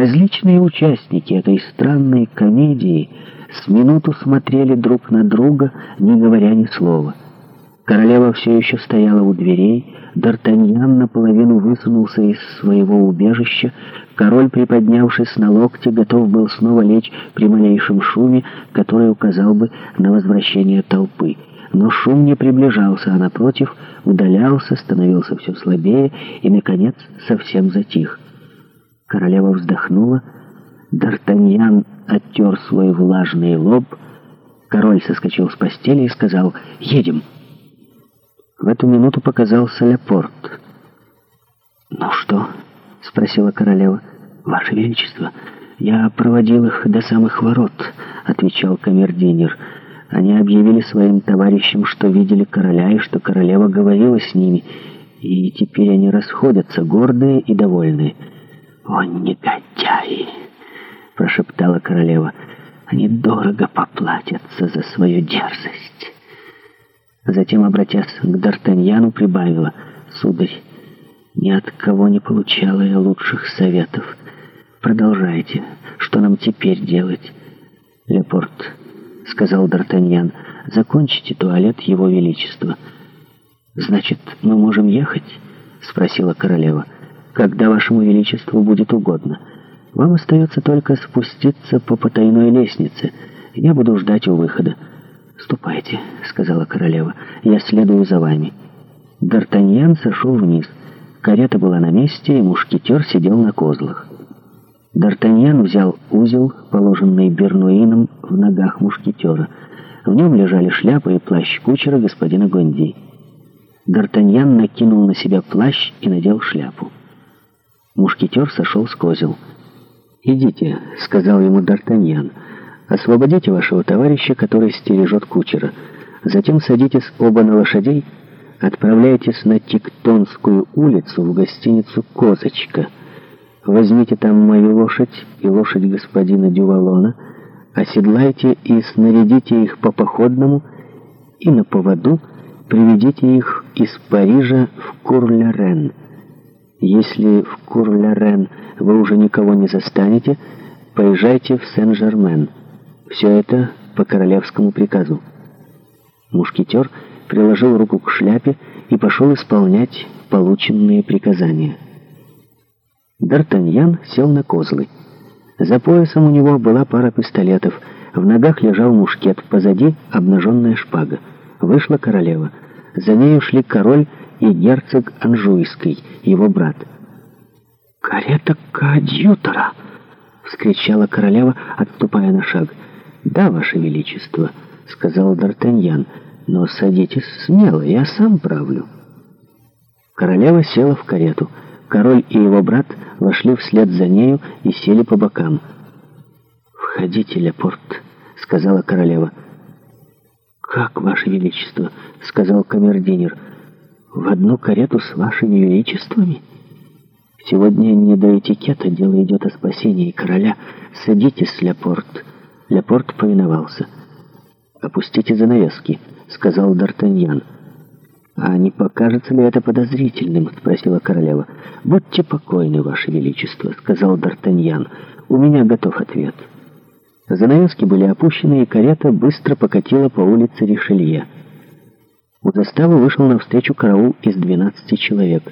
Различные участники этой странной комедии с минуту смотрели друг на друга, не говоря ни слова. Королева все еще стояла у дверей, Д'Артаньян наполовину высунулся из своего убежища, король, приподнявшись на локте, готов был снова лечь при малейшем шуме, который указал бы на возвращение толпы. Но шум не приближался, а напротив удалялся, становился все слабее и, наконец, совсем затих. Королева вздохнула. Д'Артаньян оттер свой влажный лоб. Король соскочил с постели и сказал «Едем». В эту минуту показался Лепорт. «Ну что?» — спросила королева. «Ваше Величество, я проводил их до самых ворот», — отвечал камердинер. Они объявили своим товарищам, что видели короля и что королева говорила с ними, и теперь они расходятся, гордые и довольные. «Он негодяй!» — прошептала королева. «Они дорого поплатятся за свою дерзость!» Затем, обратясь к Д'Артаньяну, прибавила. «Сударь, ни от кого не получала я лучших советов. Продолжайте. Что нам теперь делать?» «Лепорт», — сказал Д'Артаньян, — «закончите туалет Его Величества». «Значит, мы можем ехать?» — спросила королева. «Королева» когда вашему величеству будет угодно. Вам остается только спуститься по потайной лестнице. Я буду ждать у выхода». «Ступайте», — сказала королева, — «я следую за вами». Д'Артаньян сошел вниз. Карета была на месте, и мушкетер сидел на козлах. Д'Артаньян взял узел, положенный Бернуином в ногах мушкетера. В нем лежали шляпа и плащ кучера господина Гонди. Д'Артаньян накинул на себя плащ и надел шляпу. Мушкетер сошел с козел. «Идите», — сказал ему Д'Артаньян, — «освободите вашего товарища, который стережет кучера. Затем садитесь оба на лошадей, отправляйтесь на Тектонскую улицу в гостиницу «Козочка». Возьмите там мою лошадь и лошадь господина Дювалона, оседлайте и снарядите их по походному, и на поводу приведите их из Парижа в Курлярен». Если в Кур-Лорен вы уже никого не застанете, поезжайте в Сен-Жермен. Все это по королевскому приказу. Мушкетер приложил руку к шляпе и пошел исполнять полученные приказания. Д'Артаньян сел на козлы. За поясом у него была пара пистолетов, в ногах лежал мушкет, позади обнаженная шпага. Вышла королева. За нею шли король и герцог Анжуйский, его брат. «Карета коадьютора!» — вскричала королева, отступая на шаг. «Да, ваше величество», — сказал Д'Артаньян, — «но садитесь смело, я сам правлю». Королева села в карету. Король и его брат вошли вслед за нею и сели по бокам. «Входите, Лепорт», — сказала королева. «Как, ваше величество?» — сказал камердинер в одну карету с вашими величествами? Сегодня не до этикета, дело идет о спасении короля. Садитесь, Лепорт. Лепорт повиновался. «Опустите занавески», — сказал Д'Артаньян. «А не покажется ли это подозрительным?» — спросила королева. «Будьте покойны, ваше величество», — сказал Д'Артаньян. «У меня готов ответ». Занавески были опущены, и карета быстро покатила по улице Ришелье. У заставы вышел навстречу караул из 12 человек.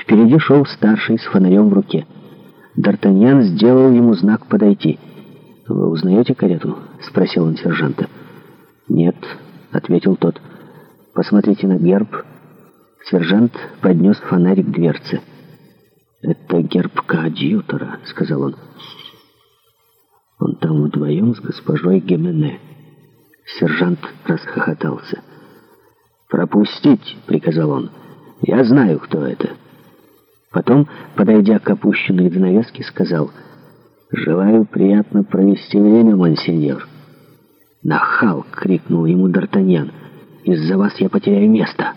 Впереди шел старший с фонарем в руке. Д'Артаньян сделал ему знак подойти. «Вы узнаете карету?» — спросил он сержанта. «Нет», — ответил тот. «Посмотрите на герб». Сержант поднес фонарик к дверце. «Это герб коадьютора», — сказал он. «Он там вдвоем с госпожой Гимене». Сержант расхохотался. «Пропустить!» — приказал он. «Я знаю, кто это». Потом, подойдя к опущенной занавеске, сказал «Желаю приятно провести время, монсеньор». «Нахал!» — крикнул ему Д'Артаньян. «Из-за вас я потеряю место!»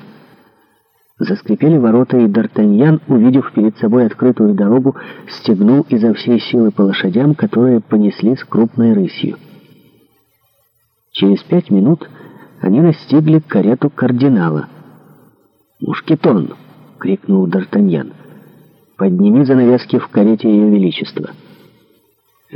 Заскрипели ворота, и Д'Артаньян, увидев перед собой открытую дорогу, стегнул изо всей силы по лошадям, которые понесли с крупной рысью. Через пять минут они настигли карету кардинала. «Мушкетон!» — крикнул Д'Артаньян. «Подними занавески в карете Ее Величества».